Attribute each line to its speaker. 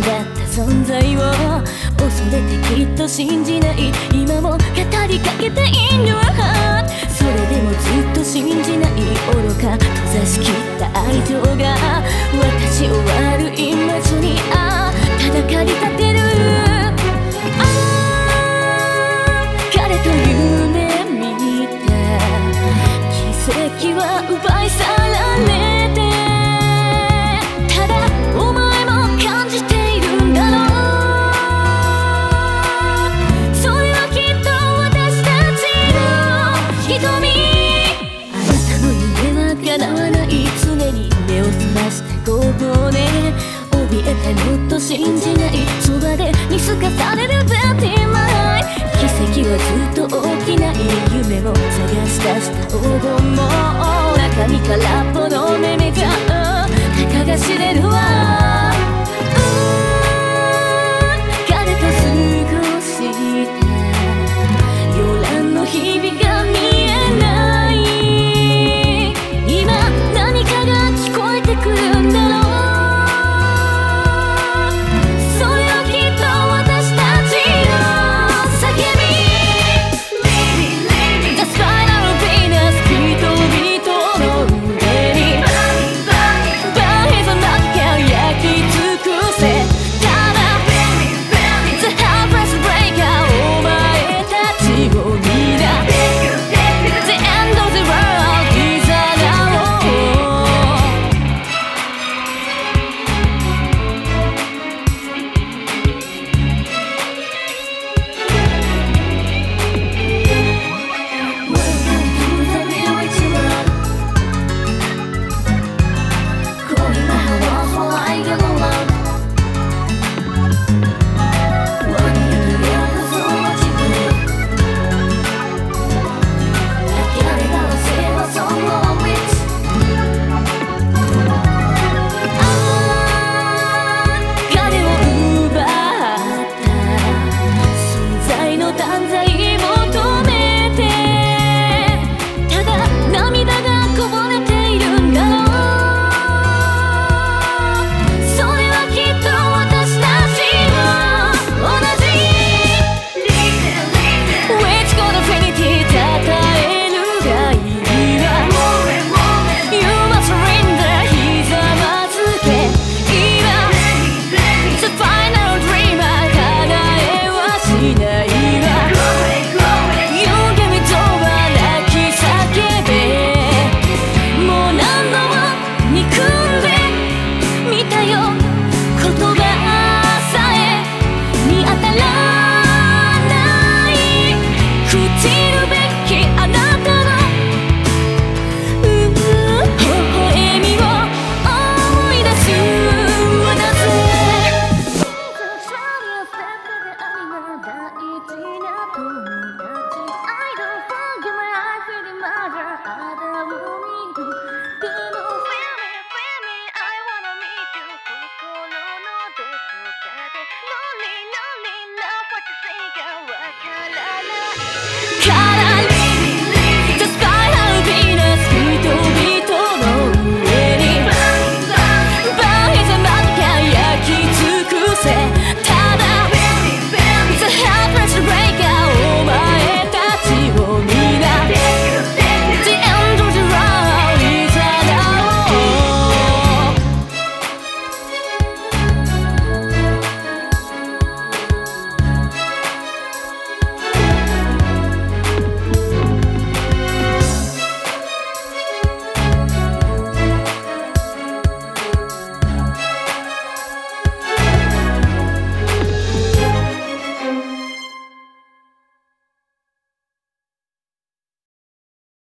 Speaker 1: だった存在を恐れてきっと信じない。今も語りかけて In your heart それでもずっと信じない愚か閉ざしきった愛情が。私を悪い魔女にあただ駆り立てる。ああ彼とした午後ね。怯えてもっと信じない。そばで見透かされるベティマイ。奇跡はずっと起きない。夢を探し出した黄金も中身空っぽ